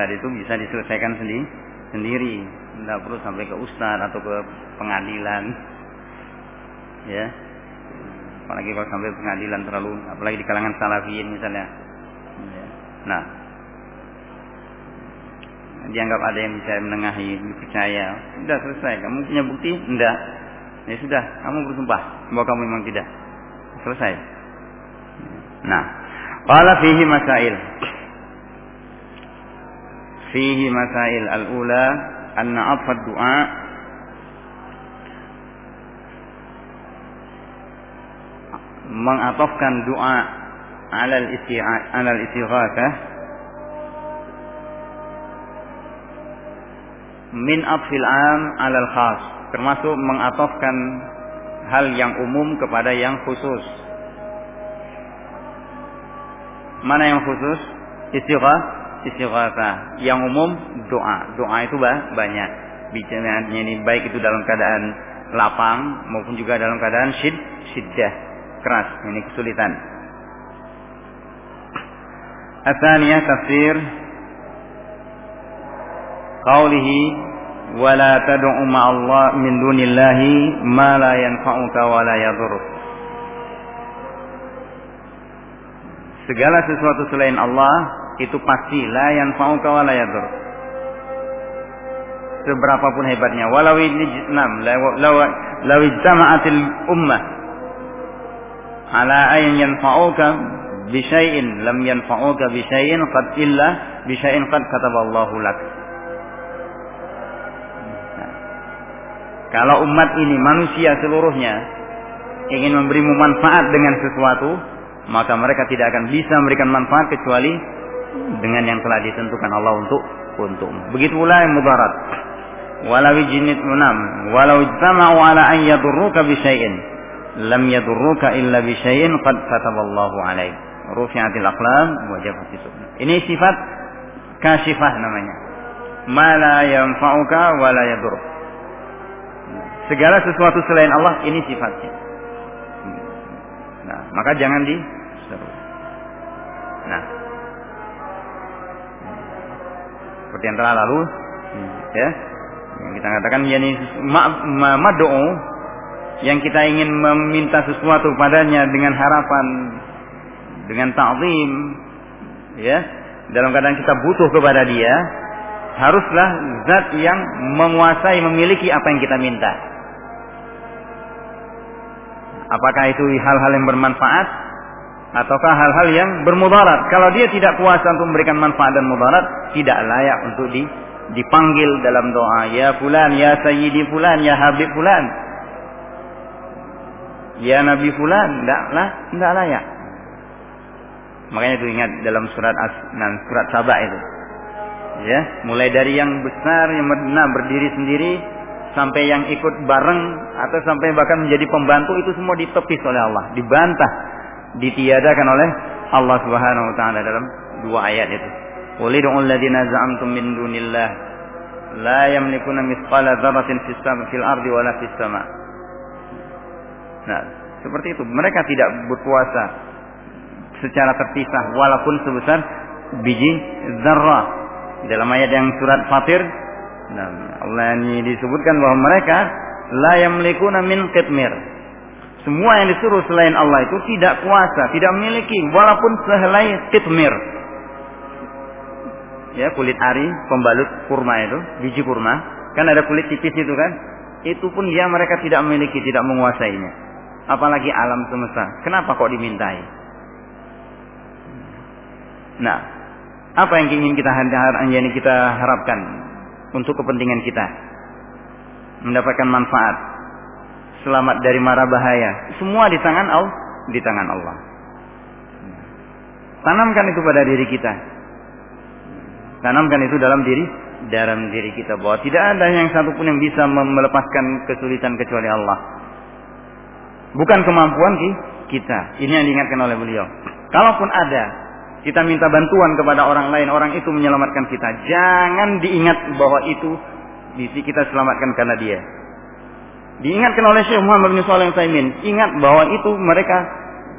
dan itu bisa diselesaikan sendiri sendiri. Tidak perlu sampai ke ustadz atau ke pengadilan. Ya. Apalagi kalau sampai pengadilan terlalu apalagi di kalangan salafiyin misalnya. Ya. nah. Dianggap ada yang bisa menengahi dipercaya. Sudah selesai. Kamu punya bukti? Enggak ya sudah. Kamu bersumpah bahwa kamu memang tidak. Selesai. Nah. Qala fihi masail fihi masail al-ula anna afad du'a mengatofkan doa alal alal istighatsah min afil am alal khas termasuk mengatofkan hal yang umum kepada yang khusus. Mana yang khusus? Istighatsah istighatsah. Yang umum doa. Doa itu banyak. Bicaranya ini baik itu dalam keadaan lapang maupun juga dalam keadaan syid, syiddah, keras. Ini kesulitan. Asalnya tafsir qawlihi wala tad'u Allah min dunillahi ma la yanfa'uka wa la yadhurruk. Segala sesuatu selain Allah itu pasti la yanfa'uka wa la yadur. Seberapapun hebatnya, walau nam law ijtama'atil ummah ala ayin yanfa'uka bi syai'in lam yanfa'uka bi syai'in qad illa bi syai'in qad kataballahu lak. Kalau umat ini manusia seluruhnya ingin memberimu manfaat dengan sesuatu, maka mereka tidak akan bisa memberikan manfaat kecuali dengan yang telah ditentukan Allah untuk untuk. Begitu pula yang mudarat. Walau jinit munam, walau ijtama'u ala an yadurruka bi syai'in, lam yadurruka illa bi syai'in qad kataballahu alaih. Rufi'atil aqlam wa jafatis Ini sifat kasifah namanya. Ma la yanfa'uka wa la yadur. Segala sesuatu selain Allah ini sifatnya. Nah, maka jangan di Nah, seperti yang telah lalu ya. Yang kita katakan yakni mad'u yang kita ingin meminta sesuatu padanya dengan harapan dengan ta'zim ya. Dalam keadaan kita butuh kepada dia haruslah zat yang menguasai memiliki apa yang kita minta. Apakah itu hal-hal yang bermanfaat ataukah hal-hal yang bermudarat. Kalau dia tidak kuasa untuk memberikan manfaat dan mudarat, tidak layak untuk di, dipanggil dalam doa. Ya fulan, ya sayyidi fulan, ya habib fulan. Ya nabi fulan, tidaklah, tidak layak. Makanya itu ingat dalam surat As, dan surat Sabah itu. Ya, mulai dari yang besar yang benar berdiri sendiri sampai yang ikut bareng atau sampai bahkan menjadi pembantu itu semua ditepis oleh Allah, dibantah ditiadakan oleh Allah Subhanahu wa taala dalam dua ayat itu. Qul ud'u alladziina za'amtum min dunillah la yamlikuna mithqala dzarratin fis fil ardi wala fis sama. Nah, seperti itu. Mereka tidak berkuasa secara terpisah walaupun sebesar biji zarrah. Dalam ayat yang surat Fatir, nah, Allah ini disebutkan bahwa mereka la yamlikuna min qitmir semua yang disuruh selain Allah itu tidak kuasa, tidak memiliki walaupun sehelai kitmir. Ya, kulit ari, pembalut kurma itu, biji kurma, kan ada kulit tipis itu kan? Itu pun dia mereka tidak memiliki, tidak menguasainya. Apalagi alam semesta. Kenapa kok dimintai? Nah, apa yang ingin kita yang kita harapkan untuk kepentingan kita? Mendapatkan manfaat, selamat dari mara bahaya. Semua di tangan Allah, di tangan Allah. Tanamkan itu pada diri kita. Tanamkan itu dalam diri dalam diri kita bahwa tidak ada yang satu pun yang bisa melepaskan kesulitan kecuali Allah. Bukan kemampuan kita. Ini yang diingatkan oleh beliau. Kalaupun ada, kita minta bantuan kepada orang lain, orang itu menyelamatkan kita. Jangan diingat bahwa itu bisa kita selamatkan karena dia. Diingatkan oleh Syekh Muhammad bin Shalih Utsaimin, ingat bahwa itu mereka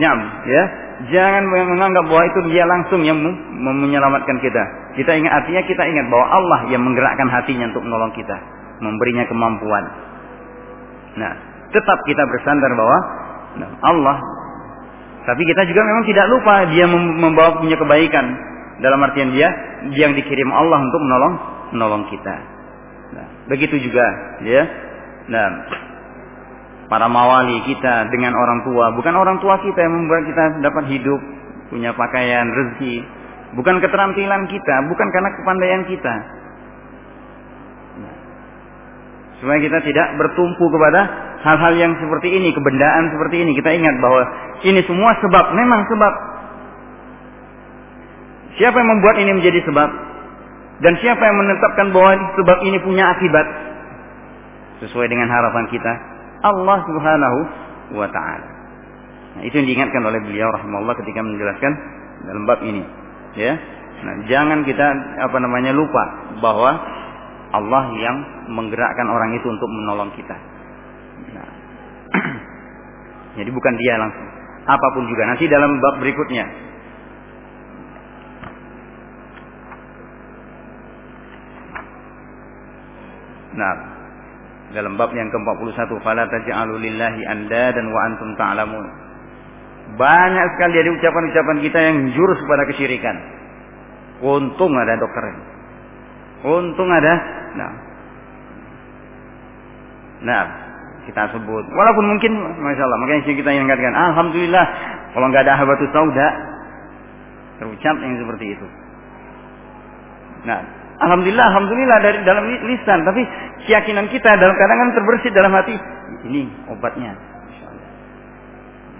Jam, ya. Jangan menganggap bahwa itu dia langsung yang menyelamatkan kita. Kita ingat artinya kita ingat bahwa Allah yang menggerakkan hatinya untuk menolong kita, memberinya kemampuan. Nah, tetap kita bersandar bahwa nah, Allah tapi kita juga memang tidak lupa dia membawa punya kebaikan dalam artian dia yang dikirim Allah untuk menolong menolong kita. Nah, begitu juga ya. Nah, para mawali kita dengan orang tua, bukan orang tua kita yang membuat kita dapat hidup, punya pakaian, rezeki, bukan keterampilan kita, bukan karena kepandaian kita. Nah, supaya kita tidak bertumpu kepada hal-hal yang seperti ini, kebendaan seperti ini. Kita ingat bahwa ini semua sebab, memang sebab. Siapa yang membuat ini menjadi sebab? Dan siapa yang menetapkan bahwa sebab ini punya akibat? Sesuai dengan harapan kita. Allah subhanahu wa ta'ala. Nah, itu yang diingatkan oleh beliau rahimahullah ketika menjelaskan dalam bab ini. Ya. Nah, jangan kita apa namanya lupa bahwa Allah yang menggerakkan orang itu untuk menolong kita. Nah, jadi bukan dia langsung. Apa pun juga nanti dalam bab berikutnya. Nah, dalam bab yang ke-41 fala taj'alu lillahi dan wa antum ta'lamun. Banyak sekali dari ucapan-ucapan kita yang jurus kepada kesyirikan. Untung ada dokter. Untung ada. Nah. Nah, kita sebut. Walaupun mungkin, masya Allah, makanya kita ingatkan, alhamdulillah, kalau nggak ada habatus sauda, terucap yang seperti itu. Nah, alhamdulillah, alhamdulillah dari dalam lisan, tapi keyakinan kita dalam kadang-kadang terbersih dalam hati. Ini obatnya.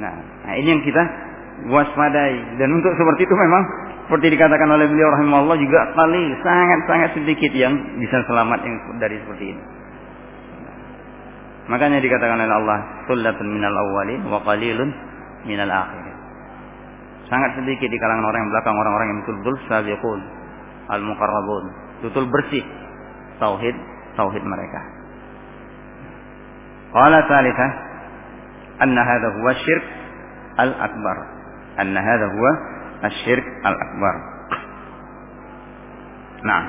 Nah, nah ini yang kita waspadai. Dan untuk seperti itu memang seperti dikatakan oleh beliau rahimahullah juga kali sangat-sangat sedikit yang bisa selamat yang dari seperti ini. Makanya dikatakan oleh Allah, "Sullatun minal awwalin wa qalilun minal akhirin." Sangat sedikit di kalangan orang yang belakang orang-orang yang betul-betul sabiqun, al-muqarrabun, betul bersih tauhid tauhid mereka. Qala tsalitsah anna hadha huwa syirk al-akbar. Anna hadha huwa asyirk al-akbar. Nah,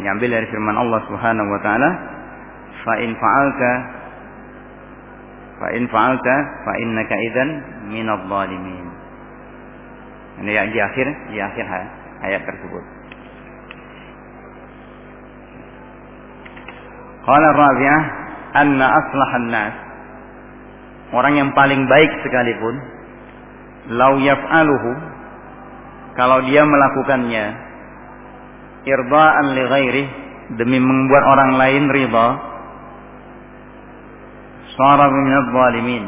diambil dari firman Allah Subhanahu wa taala fa in fa'alta fa in fa'alta fa innaka idzan minadh dhalimin ini yang di akhir di akhir ayat tersebut. Qala Rabi'ah anna aslahan nas orang yang paling baik sekalipun lau yaf'aluhu kalau dia melakukannya irdaan li ghairi demi membuat orang lain ridha sara minadh zalimin.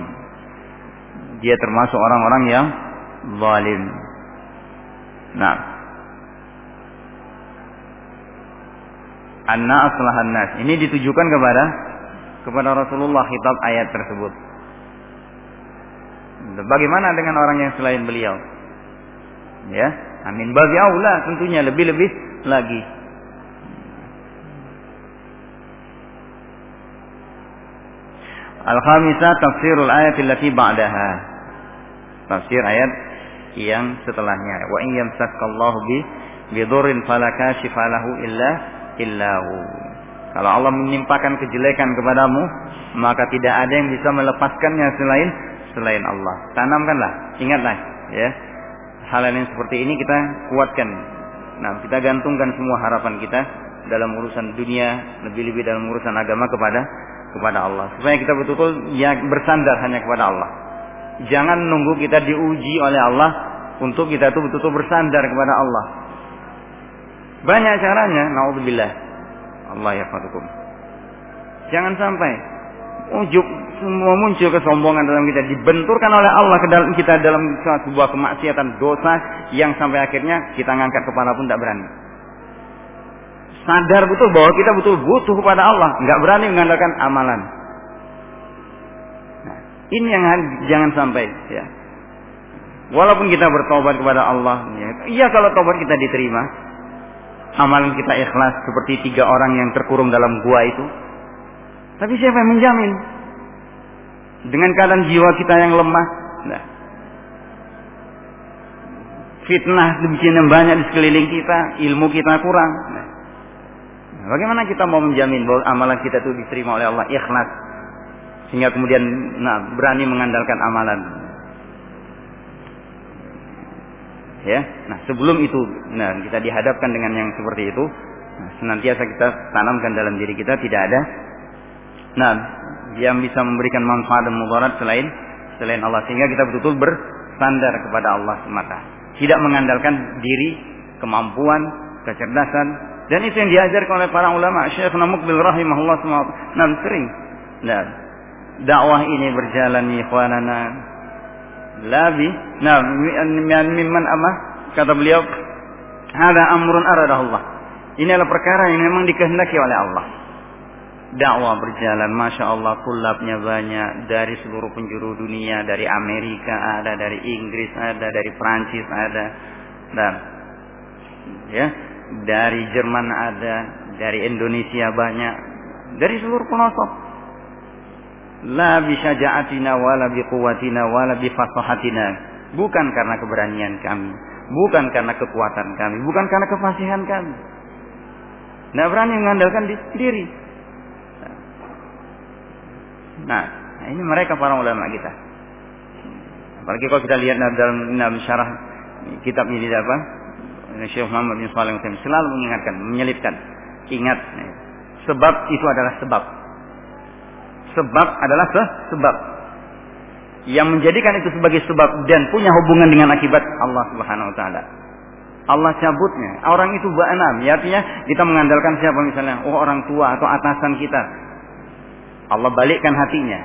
Dia termasuk orang-orang yang zalim nah anna aslahan nas ini ditujukan kepada kepada Rasulullah kitab ayat tersebut. Bagaimana dengan orang yang selain beliau? Ya amin. Bagi Allah tentunya lebih-lebih lagi. Al-khamisah tafsirul ayat allati ba'daha. Tafsir ayat yang setelahnya. Wa in yamsakallahu bi bidurrin fala kashifa lahu illa illahu. Kalau Allah menimpakan kejelekan kepadamu, maka tidak ada yang bisa melepaskannya selain selain Allah. Tanamkanlah, ingatlah, ya. Hal yang seperti ini kita kuatkan Nah, kita gantungkan semua harapan kita dalam urusan dunia, lebih-lebih dalam urusan agama kepada kepada Allah. Supaya kita betul-betul ya bersandar hanya kepada Allah. Jangan nunggu kita diuji oleh Allah untuk kita tuh betul-betul bersandar kepada Allah. Banyak caranya, naudzubillah. Allah ya fatukum. Jangan sampai ujub semua muncul kesombongan dalam kita dibenturkan oleh Allah ke dalam kita dalam sebuah kemaksiatan dosa yang sampai akhirnya kita ngangkat kepala pun tidak berani. Sadar betul bahwa kita betul butuh kepada Allah, nggak berani mengandalkan amalan. Nah, ini yang jangan sampai ya. Walaupun kita bertobat kepada Allah, ya, iya kalau tobat kita diterima, amalan kita ikhlas seperti tiga orang yang terkurung dalam gua itu. Tapi siapa yang menjamin? Dengan keadaan jiwa kita yang lemah, nah, fitnah demikian banyak di sekeliling kita, ilmu kita kurang. Nah, bagaimana kita mau menjamin bahwa amalan kita itu diterima oleh Allah ikhlas sehingga kemudian nah, berani mengandalkan amalan? Ya, nah sebelum itu, nah kita dihadapkan dengan yang seperti itu, nah, senantiasa kita tanamkan dalam diri kita tidak ada, nah yang bisa memberikan manfaat dan mudarat selain selain Allah sehingga kita betul-betul bersandar kepada Allah semata tidak mengandalkan diri, kemampuan, kecerdasan, dan itu yang diajarkan oleh para ulama. Syekh Namukbil rahimahullah SWT. Nah, sering. Nah, dakwah ini berjalan ikhwanana labi. Nah mimman ama kata beliau ada amrun aradahullah. Ini adalah perkara yang memang dikehendaki oleh Allah. Dakwah berjalan Masya Allah kulabnya banyak dari seluruh penjuru dunia dari Amerika ada dari Inggris ada dari Prancis ada. Dan ya dari Jerman ada dari Indonesia banyak dari seluruh pelosok la bisyaja'atina wala biquwatina wala bifasahatina bukan karena keberanian kami bukan karena kekuatan kami bukan karena kefasihan kami Nah berani mengandalkan diri Nah, ini mereka para ulama kita. Apalagi kalau kita lihat dalam, dalam syarah kitab ini apa? Syekh Muhammad bin Shalih selalu mengingatkan, menyelipkan. Ingat, sebab itu adalah sebab. Sebab adalah se sebab. Yang menjadikan itu sebagai sebab dan punya hubungan dengan akibat Allah Subhanahu wa taala. Allah cabutnya. Orang itu ba'anam. Ya, artinya kita mengandalkan siapa misalnya? Oh orang tua atau atasan kita. Allah balikkan hatinya.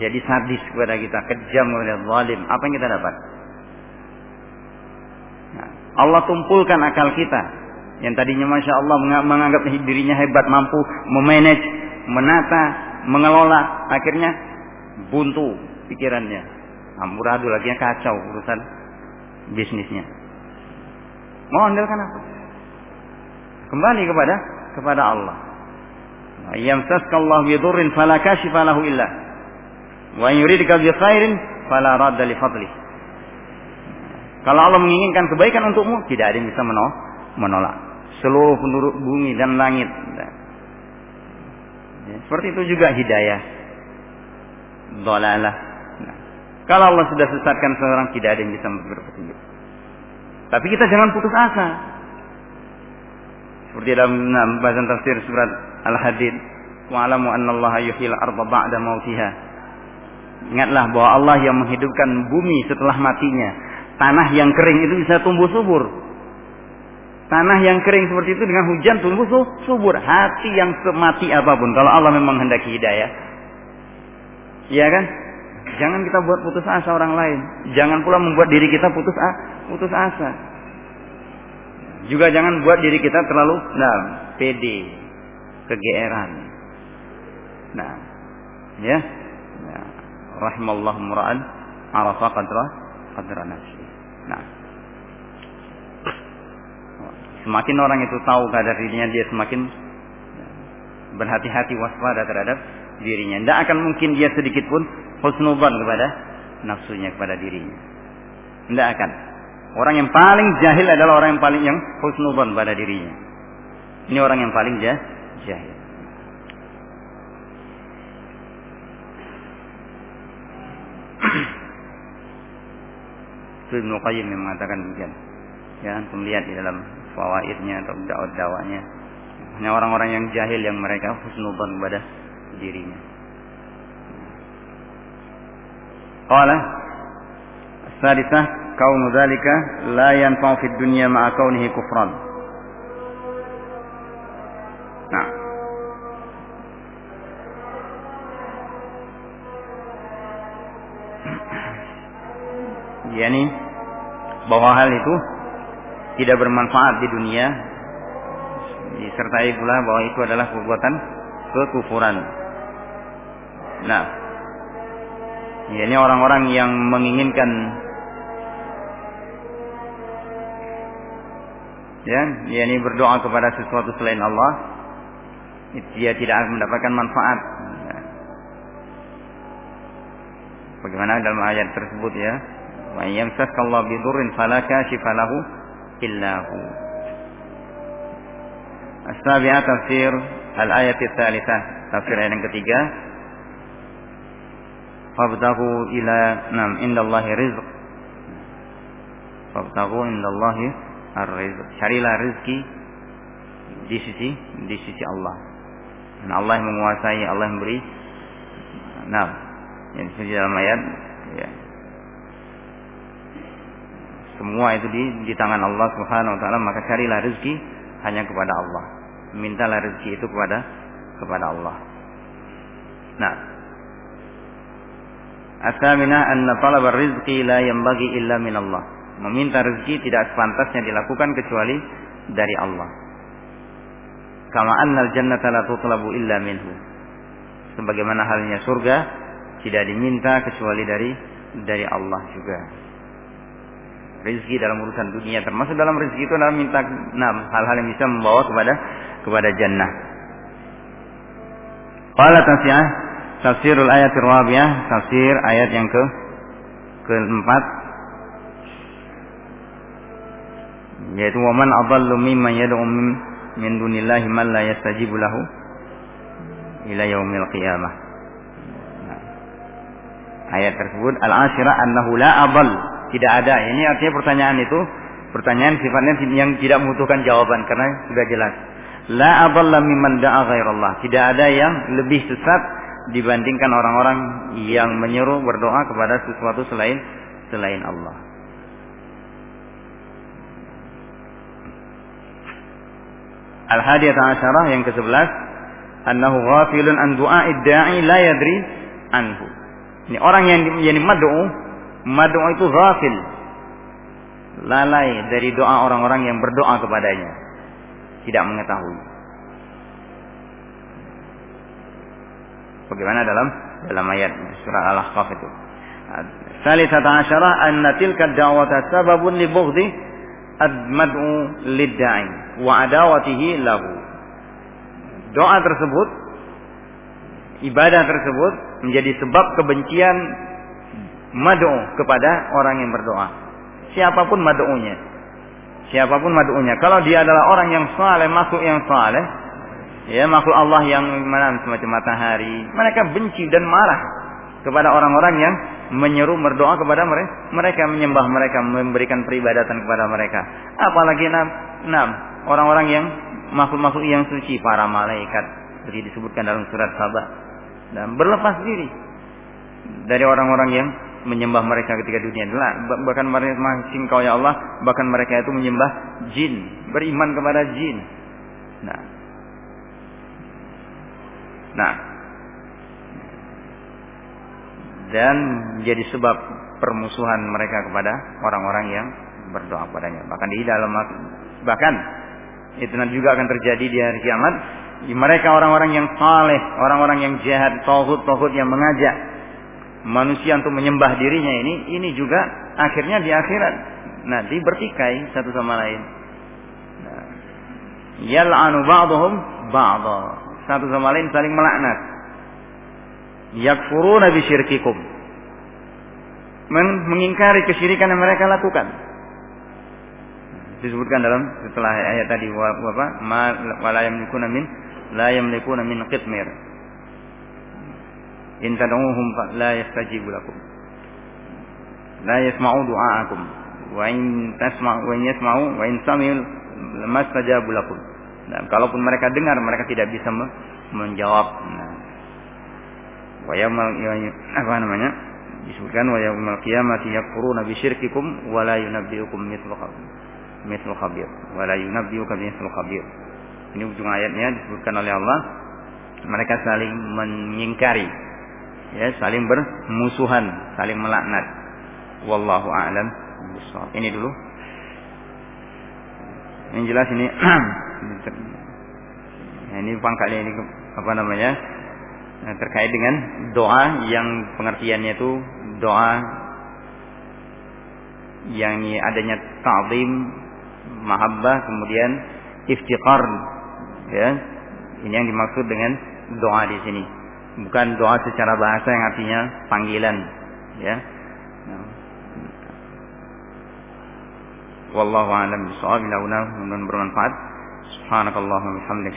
Jadi sadis kepada kita, kejam kepada zalim. Apa yang kita dapat? Nah, Allah tumpulkan akal kita. Yang tadinya Masya Allah menganggap dirinya hebat, mampu memanage, menata, mengelola. Akhirnya buntu pikirannya. Amburadul lagi kacau urusan bisnisnya. Mau andalkan apa? Kembali kepada kepada Allah. Yamsaska Allah bi dhurrin fala kashifa lahu illa wa yuridka bi khairin fala radda li fadli. Kalau Allah menginginkan kebaikan untukmu, tidak ada yang bisa menolak. Seluruh penduduk bumi dan langit. Ya, seperti itu juga hidayah. Dolalah. Nah, kalau Allah sudah sesatkan seorang, tidak ada yang bisa berpetunjuk. Tapi kita jangan putus asa. Seperti dalam nah, bahasan tafsir surat Al-Hadid, "Wa'lamu anna Allah yuhyil arda ba'da mautiha." Ingatlah bahwa Allah yang menghidupkan bumi setelah matinya. Tanah yang kering itu bisa tumbuh subur. Tanah yang kering seperti itu dengan hujan tumbuh subur. Hati yang semati apa pun. Kalau Allah memang hendaki hidayah. Iya kan? Jangan kita buat putus asa orang lain. Jangan pula membuat diri kita putus putus asa. Juga jangan buat diri kita terlalu nah, pede kegeeran. Nah, ya. Nah, rahimallahu mura'an arafa qadra qadra nafsi. Nah. Semakin orang itu tahu kadar dirinya, dia semakin berhati-hati waspada terhadap dirinya. Tidak akan mungkin dia sedikit pun husnuban kepada nafsunya, kepada dirinya. Tidak akan. Orang yang paling jahil adalah orang yang paling yang husnuban pada dirinya. Ini orang yang paling jahil jahil. Ibnu Qayyim yang mengatakan demikian. Ya, melihat di dalam fawaidnya atau dakwah-dakwahnya. Hanya orang-orang yang jahil yang mereka husnuban kepada dirinya. Qala Sadisah kaunu dzalika la yanfa'u fid dunya ma'a kufran. Nah. yakni bahwa hal itu tidak bermanfaat di dunia disertai pula bahwa itu adalah perbuatan kekufuran. Nah, ini orang-orang yang menginginkan ya, yakni berdoa kepada sesuatu selain Allah, dia tidak akan mendapatkan manfaat. Bagaimana dalam ayat tersebut ya? Wa yamsakallahu bidurrin fala kashifa lahu illa hu. As-sabi'ah tafsir al-ayat ats-tsalitsah, tafsir ayat yang ketiga. Fabtahu ila nam indallahi rizq. Fabtahu indallahi ar-rizq. Carilah rezeki di sisi di sisi Allah. Dan Allah yang menguasai, Allah yang beri. Nah, yang disebut dalam ayat ya. Semua itu di di tangan Allah Subhanahu wa taala, maka carilah rezeki hanya kepada Allah. Mintalah rezeki itu kepada kepada Allah. Nah, Asamina anna talab rizqi la bagi illa min Allah. Meminta rezeki tidak sepantasnya dilakukan kecuali dari Allah. Kama annal jannata la tutlabu illa minhu. Sebagaimana halnya surga tidak diminta kecuali dari dari Allah juga. Rezeki dalam urusan dunia. Termasuk dalam rezeki itu adalah minta enam hal-hal yang bisa membawa kepada kepada jannah. Qala tasya tafsirul ayat rabi'ah tafsir ayat yang ke keempat. Yaitu waman adallu mimman yad'u min dunillahi man la yastajibu lahu ila yaumil qiyamah. Ayat tersebut al-asyirah annahu la abal tidak ada. Ini artinya pertanyaan itu pertanyaan sifatnya yang tidak membutuhkan jawaban karena sudah jelas. La aballa mimman da'a ghairallah. Tidak ada yang lebih sesat dibandingkan orang-orang yang menyuruh berdoa kepada sesuatu selain selain Allah. Al-Hadiyah Asyarah yang ke-11 Annahu ghafilun an du'a idda'i la yadri anhu. Ini orang yang menjadi mad'u, mad'u itu ghafil. Lalai dari doa orang-orang yang berdoa kepadanya. Tidak mengetahui. Bagaimana dalam dalam ayat surah Al-Ahqaf itu. Salisata asyara anna tilka da'wata sababun li bughdi ad-mad'u wa adawatihi lahu. Doa tersebut ibadah tersebut menjadi sebab kebencian mad'u kepada orang yang berdoa. Siapa pun mad'unya. Siapa pun mad'unya. Kalau dia adalah orang yang saleh, makhluk yang saleh, ya makhluk Allah yang mana semacam matahari, mereka benci dan marah kepada orang-orang yang menyeru berdoa kepada mereka, mereka menyembah mereka, memberikan peribadatan kepada mereka. Apalagi enam orang-orang yang makhluk-makhluk yang suci, para malaikat, seperti disebutkan dalam surat Sabah dan berlepas diri dari orang-orang yang menyembah mereka ketika dunia. Bahkan mereka masing kau ya Allah, bahkan mereka itu menyembah jin, beriman kepada jin. Nah. Nah. Dan menjadi sebab permusuhan mereka kepada orang-orang yang berdoa padanya. Bahkan di dalam bahkan itu nanti juga akan terjadi di hari kiamat mereka orang-orang yang saleh, orang-orang yang jahat, tauhid-tauhid yang mengajak manusia untuk menyembah dirinya ini, ini juga akhirnya di akhirat nanti bertikai satu sama lain. Nah, yal'anu ba'dhum ba'dha. Satu sama lain saling melaknat. Yakfuruna bi syirkikum. mengingkari kesyirikan yang mereka lakukan. Disebutkan dalam setelah ayat tadi apa? Wala yamlikuna min la yamlikuna min qitmir in tad'uuhum la yastajibu lakum. La yasma'u du'aakum. Wa in tasma'u wa in yasma'u wa in sami'u lamastajabu lakum. Nah, kalaupun mereka dengar mereka tidak bisa menjawab. Nah, wa yaumal apa namanya? Disebutkan wa yaumal qiyamati yakfuruna bi syirkikum wa la yunabbi'ukum mithlu mithlu khabir. Wa la yunabbi'uka mithlu khabir. Ini ujung ayatnya disebutkan oleh Allah. Mereka saling mengingkari, ya, saling bermusuhan, saling melaknat. Wallahu a'lam Ini dulu. Yang jelas ini ini pangkalnya ini apa namanya? Nah, terkait dengan doa yang pengertiannya itu doa yang adanya ta'zim mahabbah kemudian iftiqar ya ini yang dimaksud dengan doa di sini bukan doa secara bahasa yang artinya panggilan ya. Wallahu a'lam bishawab. Mudah bermanfaat. Subhanakallahumma